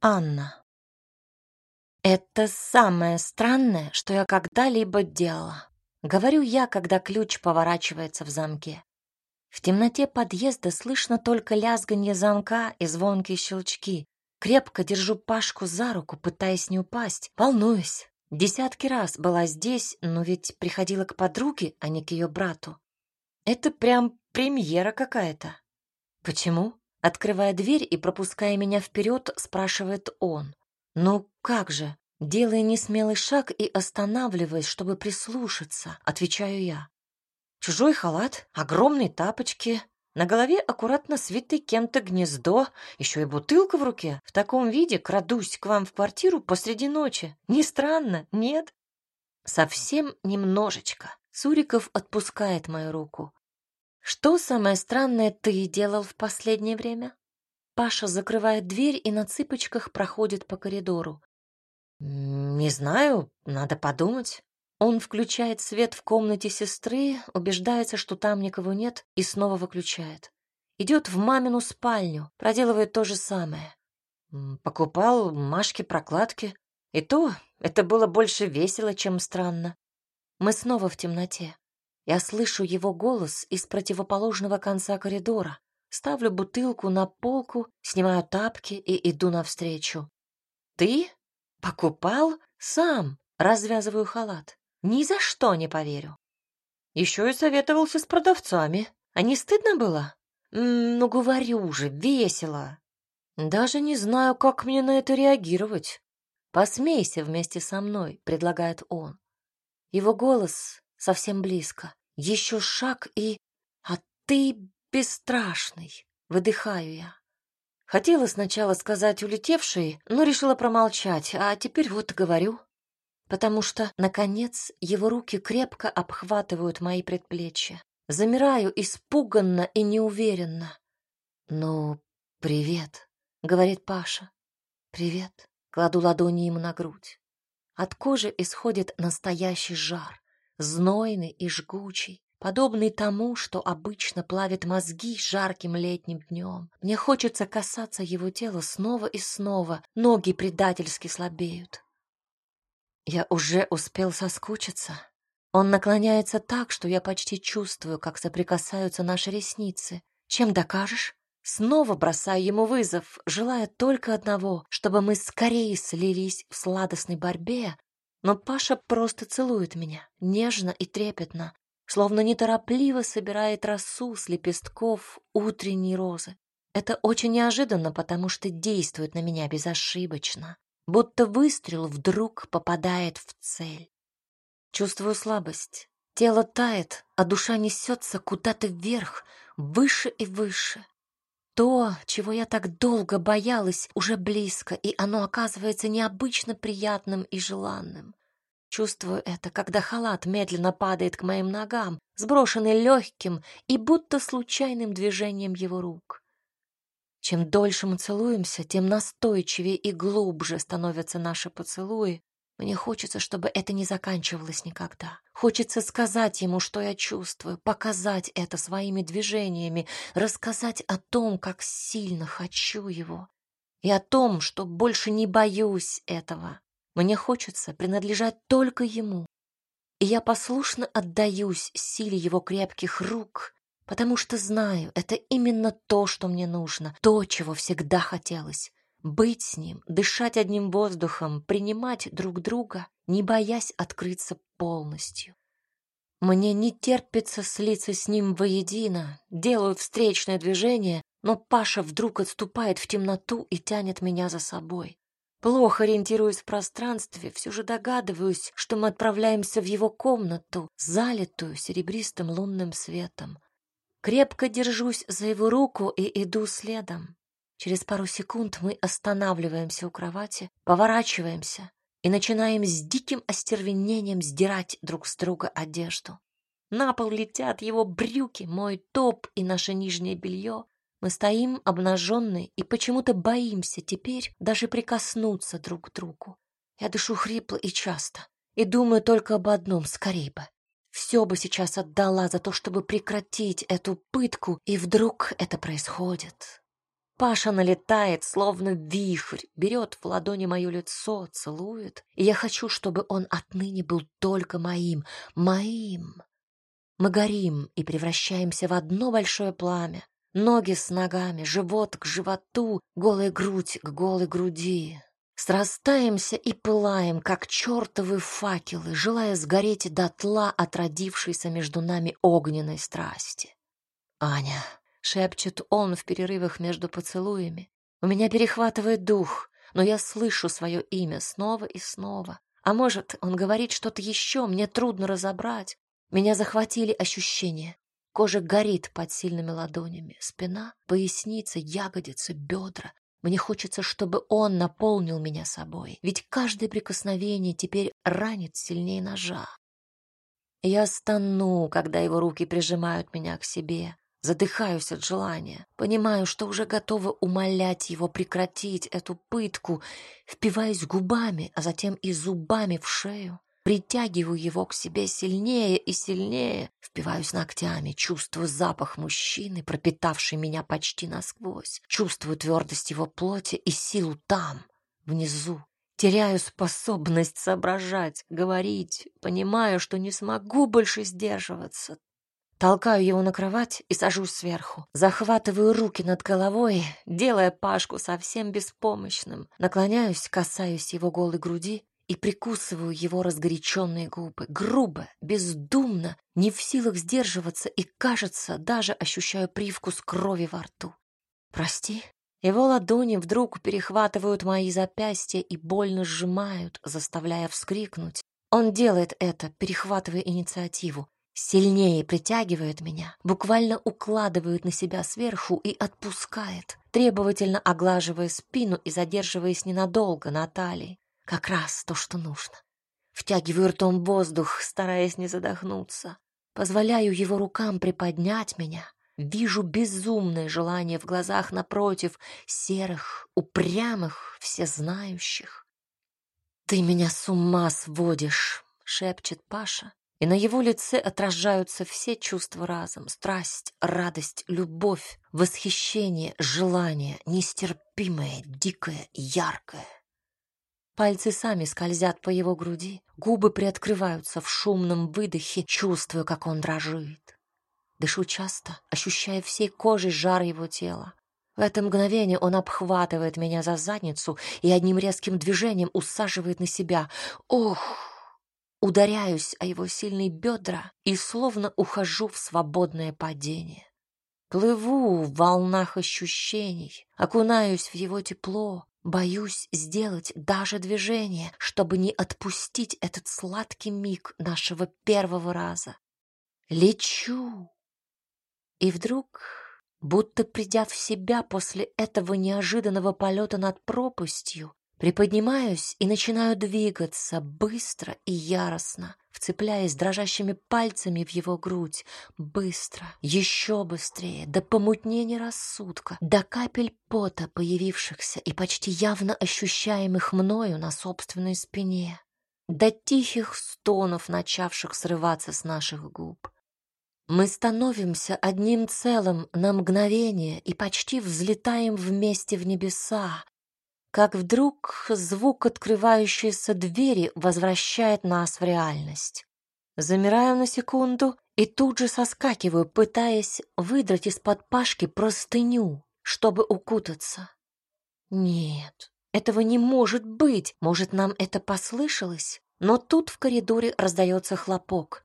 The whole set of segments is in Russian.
Анна. Это самое странное, что я когда-либо делала. Говорю я, когда ключ поворачивается в замке. В темноте подъезда слышно только лязганье замка и звонкие щелчки. Крепко держу Пашку за руку, пытаясь не упасть. Волнуюсь. Десятки раз была здесь, но ведь приходила к подруге, а не к ее брату. Это прям премьера какая-то. Почему? Открывая дверь и пропуская меня вперед, спрашивает он. «Ну как же?» Делая несмелый шаг и останавливаясь, чтобы прислушаться, отвечаю я. Чужой халат, огромные тапочки, на голове аккуратно свитый кем-то гнездо, еще и бутылка в руке. В таком виде крадусь к вам в квартиру посреди ночи. Не странно, нет? Совсем немножечко. Суриков отпускает мою руку. Что самое странное ты делал в последнее время? Паша закрывает дверь и на цыпочках проходит по коридору. Не знаю, надо подумать. Он включает свет в комнате сестры, убеждается, что там никого нет, и снова выключает. Идет в мамину спальню, проделывает то же самое. Покупал Машке прокладки. И то это было больше весело, чем странно. Мы снова в темноте. Я слышу его голос из противоположного конца коридора. Ставлю бутылку на полку, снимаю тапки и иду навстречу. «Ты? Покупал? Сам?» Развязываю халат. Ни за что не поверю. Еще и советовался с продавцами. А не стыдно было? ну, говорю же, весело. Даже не знаю, как мне на это реагировать. Посмейся вместе со мной, предлагает он. Его голос совсем близко. Еще шаг и... А ты бесстрашный, выдыхаю я. Хотела сначала сказать улетевший, но решила промолчать, а теперь вот говорю. Потому что, наконец, его руки крепко обхватывают мои предплечья. Замираю испуганно и неуверенно. «Ну, привет», — говорит Паша. «Привет», — кладу ладони ему на грудь. От кожи исходит настоящий жар знойный и жгучий, подобный тому, что обычно плавит мозги жарким летним днем. Мне хочется касаться его тела снова и снова, ноги предательски слабеют. Я уже успел соскучиться. Он наклоняется так, что я почти чувствую, как соприкасаются наши ресницы. Чем докажешь? Снова бросаю ему вызов, желая только одного, чтобы мы скорее слились в сладостной борьбе, но Паша просто целует меня, нежно и трепетно, словно неторопливо собирает росу с лепестков утренней розы. Это очень неожиданно, потому что действует на меня безошибочно, будто выстрел вдруг попадает в цель. Чувствую слабость. Тело тает, а душа несется куда-то вверх, выше и выше. То, чего я так долго боялась, уже близко, и оно оказывается необычно приятным и желанным. Чувствую это, когда халат медленно падает к моим ногам, сброшенный легким и будто случайным движением его рук. Чем дольше мы целуемся, тем настойчивее и глубже становятся наши поцелуи. Мне хочется, чтобы это не заканчивалось никогда. Хочется сказать ему, что я чувствую, показать это своими движениями, рассказать о том, как сильно хочу его, и о том, что больше не боюсь этого. Мне хочется принадлежать только ему. И я послушно отдаюсь силе его крепких рук, потому что знаю, это именно то, что мне нужно, то, чего всегда хотелось. Быть с ним, дышать одним воздухом, принимать друг друга, не боясь открыться полностью. Мне не терпится слиться с ним воедино, делаю встречное движение, но Паша вдруг отступает в темноту и тянет меня за собой. Плохо ориентируясь в пространстве, все же догадываюсь, что мы отправляемся в его комнату, залитую серебристым лунным светом. Крепко держусь за его руку и иду следом. Через пару секунд мы останавливаемся у кровати, поворачиваемся и начинаем с диким остервенением сдирать друг с друга одежду. На пол летят его брюки, мой топ и наше нижнее белье. Мы стоим обнаженные и почему-то боимся теперь даже прикоснуться друг к другу. Я дышу хрипло и часто, и думаю только об одном — скорее бы. Все бы сейчас отдала за то, чтобы прекратить эту пытку, и вдруг это происходит. Паша налетает, словно вихрь, берет в ладони мое лицо, целует, и я хочу, чтобы он отныне был только моим, моим. Мы горим и превращаемся в одно большое пламя. Ноги с ногами, живот к животу, голая грудь к голой груди. Срастаемся и пылаем, как чертовы факелы, желая сгореть дотла от родившейся между нами огненной страсти. Аня, шепчет он в перерывах между поцелуями. У меня перехватывает дух, но я слышу свое имя снова и снова. А может, он говорит что-то еще, мне трудно разобрать. Меня захватили ощущения. Кожа горит под сильными ладонями, спина, поясница, ягодицы, бедра. Мне хочется, чтобы он наполнил меня собой, ведь каждое прикосновение теперь ранит сильнее ножа. Я стану, когда его руки прижимают меня к себе, Задыхаюсь от желания. Понимаю, что уже готова умолять его прекратить эту пытку. Впиваюсь губами, а затем и зубами в шею. Притягиваю его к себе сильнее и сильнее. Впиваюсь ногтями, чувствую запах мужчины, пропитавший меня почти насквозь. Чувствую твердость его плоти и силу там, внизу. Теряю способность соображать, говорить, понимаю, что не смогу больше сдерживаться. Толкаю его на кровать и сажусь сверху. Захватываю руки над головой, делая Пашку совсем беспомощным. Наклоняюсь, касаюсь его голой груди и прикусываю его разгоряченные губы. Грубо, бездумно, не в силах сдерживаться и, кажется, даже ощущаю привкус крови во рту. «Прости». Его ладони вдруг перехватывают мои запястья и больно сжимают, заставляя вскрикнуть. Он делает это, перехватывая инициативу сильнее притягивает меня, буквально укладывает на себя сверху и отпускает, требовательно оглаживая спину и задерживаясь ненадолго на талии. Как раз то, что нужно. Втягиваю ртом воздух, стараясь не задохнуться. Позволяю его рукам приподнять меня. Вижу безумное желание в глазах напротив, серых, упрямых, всезнающих. «Ты меня с ума сводишь!» — шепчет Паша, и на его лице отражаются все чувства разом: страсть, радость, любовь, восхищение, желание, нестерпимое, дикое, яркое. Пальцы сами скользят по его груди, губы приоткрываются в шумном выдохе, чувствуя, как он дрожит. Дышу часто, ощущая всей кожей жар его тела. В это мгновение он обхватывает меня за задницу и одним резким движением усаживает на себя. Ох! Ударяюсь о его сильные бедра и словно ухожу в свободное падение. Плыву в волнах ощущений, окунаюсь в его тепло, боюсь сделать даже движение, чтобы не отпустить этот сладкий миг нашего первого раза. Лечу. И вдруг, будто придя в себя после этого неожиданного полета над пропастью, Приподнимаюсь и начинаю двигаться быстро и яростно, вцепляясь дрожащими пальцами в его грудь. Быстро, еще быстрее, до помутнения рассудка, до капель пота, появившихся и почти явно ощущаемых мною на собственной спине, до тихих стонов, начавших срываться с наших губ. Мы становимся одним целым на мгновение и почти взлетаем вместе в небеса, как вдруг звук открывающейся двери возвращает нас в реальность. Замираю на секунду и тут же соскакиваю, пытаясь выдрать из-под Пашки простыню, чтобы укутаться. Нет, этого не может быть. Может, нам это послышалось? Но тут в коридоре раздается хлопок.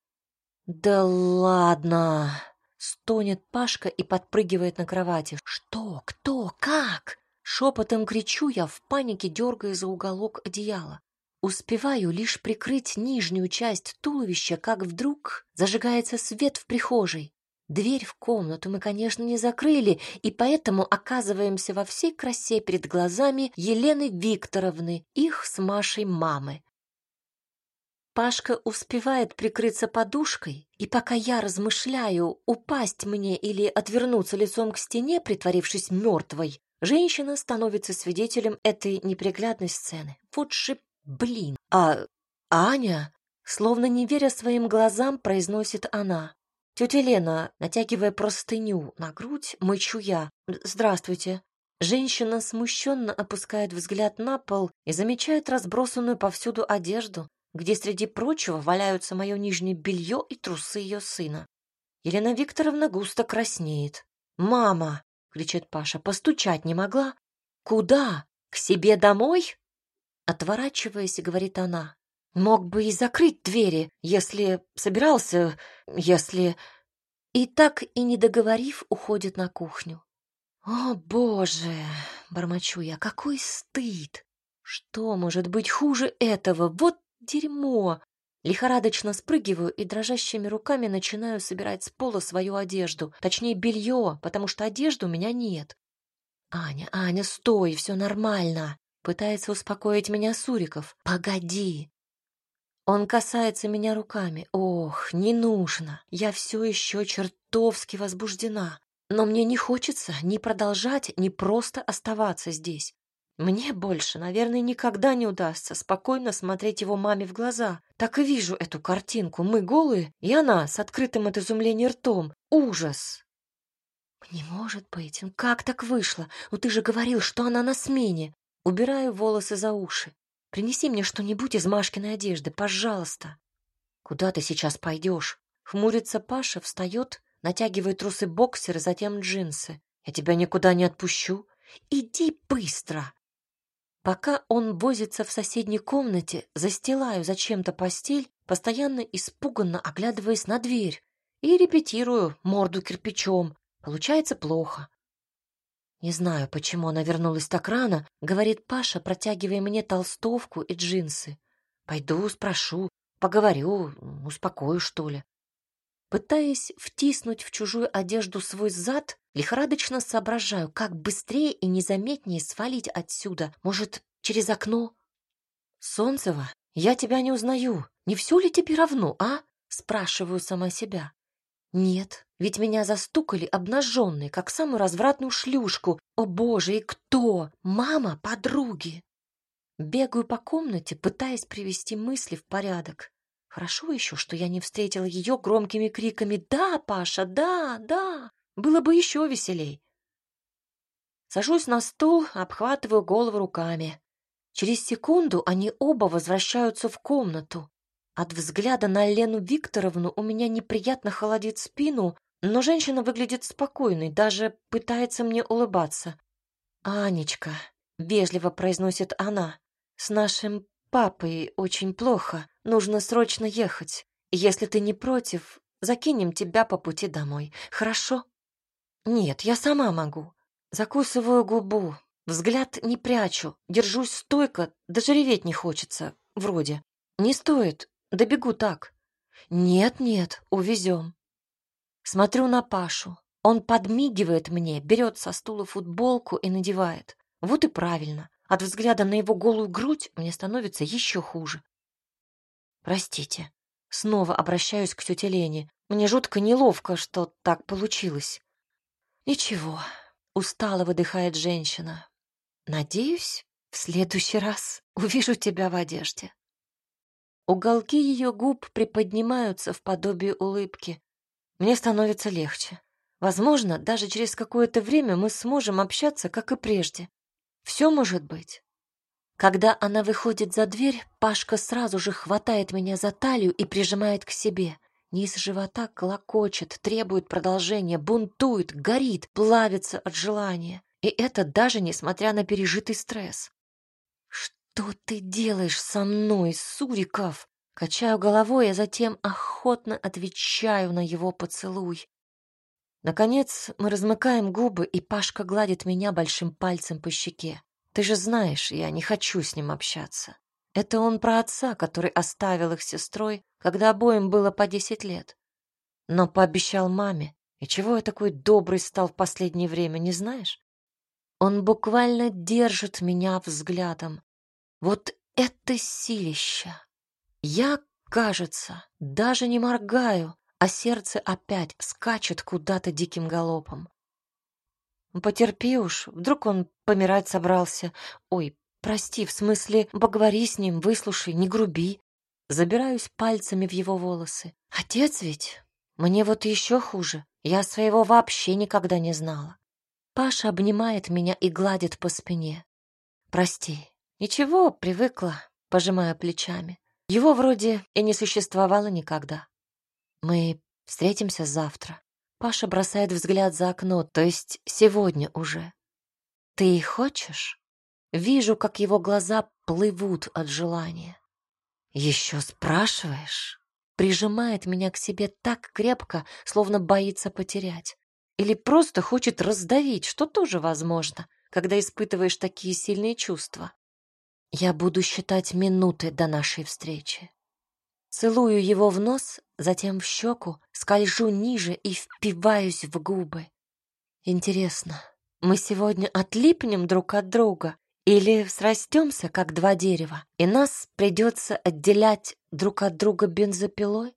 Да ладно! Стонет Пашка и подпрыгивает на кровати. Что? Кто? Как? Шепотом кричу я, в панике дергая за уголок одеяла. Успеваю лишь прикрыть нижнюю часть туловища, как вдруг зажигается свет в прихожей. Дверь в комнату мы, конечно, не закрыли, и поэтому оказываемся во всей красе перед глазами Елены Викторовны, их с Машей мамы. Пашка успевает прикрыться подушкой, и пока я размышляю, упасть мне или отвернуться лицом к стене, притворившись мертвой, Женщина становится свидетелем этой неприглядной сцены. Вот блин. А Аня, словно не веря своим глазам, произносит она. Тетя Лена, натягивая простыню на грудь, мычу я. Здравствуйте. Женщина смущенно опускает взгляд на пол и замечает разбросанную повсюду одежду, где среди прочего валяются мое нижнее белье и трусы ее сына. Елена Викторовна густо краснеет. «Мама!» — кричит Паша. «Постучать не могла?» «Куда? К себе домой?» Отворачиваясь, говорит она. «Мог бы и закрыть двери, если собирался, если...» И так и не договорив, уходит на кухню. «О, боже!» — бормочу я. «Какой стыд! Что может быть хуже этого? Вот дерьмо!» Лихорадочно спрыгиваю и дрожащими руками начинаю собирать с пола свою одежду, точнее белье, потому что одежды у меня нет. «Аня, Аня, стой, все нормально!» Пытается успокоить меня Суриков. «Погоди!» Он касается меня руками. Ох, не нужно. Я все еще чертовски возбуждена. Но мне не хочется ни продолжать, ни просто оставаться здесь. Мне больше, наверное, никогда не удастся спокойно смотреть его маме в глаза. Так и вижу эту картинку. Мы голые, и она с открытым от изумления ртом. Ужас! Не может быть, ну как так вышло? Ну ты же говорил, что она на смене. Убираю волосы за уши. Принеси мне что-нибудь из Машкиной одежды, пожалуйста. Куда ты сейчас пойдешь? Хмурится Паша, встает, натягивает трусы боксеры, затем джинсы. Я тебя никуда не отпущу. Иди быстро. Пока он возится в соседней комнате, застилаю зачем-то постель, постоянно испуганно оглядываясь на дверь, и репетирую морду кирпичом. Получается плохо. Не знаю, почему она вернулась так рано, говорит Паша, протягивая мне толстовку и джинсы. Пойду, спрошу, поговорю, успокою, что ли. Пытаясь втиснуть в чужую одежду свой зад, лихорадочно соображаю, как быстрее и незаметнее свалить отсюда. Может, через окно? Солнцева, я тебя не узнаю. Не все ли тебе равно, а? Спрашиваю сама себя. Нет, ведь меня застукали обнаженной, как самую развратную шлюшку. О боже, и кто? Мама подруги. Бегаю по комнате, пытаясь привести мысли в порядок. Хорошо еще, что я не встретила ее громкими криками «Да, Паша, да, да!» Было бы еще веселей. Сажусь на стул, обхватываю голову руками. Через секунду они оба возвращаются в комнату. От взгляда на Лену Викторовну у меня неприятно холодит спину, но женщина выглядит спокойной, даже пытается мне улыбаться. «Анечка», — вежливо произносит она, — «с нашим папой очень плохо, нужно срочно ехать. Если ты не против, закинем тебя по пути домой, хорошо?» «Нет, я сама могу». Закусываю губу, взгляд не прячу, держусь стойко, даже реветь не хочется, вроде. «Не стоит, Добегу так. Нет-нет, увезем. Смотрю на Пашу. Он подмигивает мне, берет со стула футболку и надевает. Вот и правильно. От взгляда на его голую грудь мне становится еще хуже. Простите. Снова обращаюсь к тете Лене. Мне жутко неловко, что так получилось. Ничего. Устало выдыхает женщина. Надеюсь, в следующий раз увижу тебя в одежде. Уголки ее губ приподнимаются в подобие улыбки. Мне становится легче. Возможно, даже через какое-то время мы сможем общаться, как и прежде. Все может быть. Когда она выходит за дверь, Пашка сразу же хватает меня за талию и прижимает к себе. Низ живота клокочет, требует продолжения, бунтует, горит, плавится от желания. И это даже несмотря на пережитый стресс. «Что ты делаешь со мной, Суриков?» Качаю головой, а затем охотно отвечаю на его поцелуй. Наконец мы размыкаем губы, и Пашка гладит меня большим пальцем по щеке. Ты же знаешь, я не хочу с ним общаться. Это он про отца, который оставил их сестрой, когда обоим было по десять лет. Но пообещал маме. И чего я такой добрый стал в последнее время, не знаешь? Он буквально держит меня взглядом, вот это силища! Я, кажется, даже не моргаю, а сердце опять скачет куда-то диким галопом. Потерпи уж, вдруг он помирать собрался. Ой, прости, в смысле, поговори с ним, выслушай, не груби. Забираюсь пальцами в его волосы. Отец ведь? Мне вот еще хуже. Я своего вообще никогда не знала. Паша обнимает меня и гладит по спине. Прости. Ничего, привыкла, пожимая плечами. Его вроде и не существовало никогда. Мы встретимся завтра. Паша бросает взгляд за окно, то есть сегодня уже. Ты хочешь? Вижу, как его глаза плывут от желания. Еще спрашиваешь? Прижимает меня к себе так крепко, словно боится потерять. Или просто хочет раздавить, что тоже возможно, когда испытываешь такие сильные чувства. Я буду считать минуты до нашей встречи. Целую его в нос, затем в щеку, скольжу ниже и впиваюсь в губы. Интересно, мы сегодня отлипнем друг от друга или срастемся, как два дерева, и нас придется отделять друг от друга бензопилой?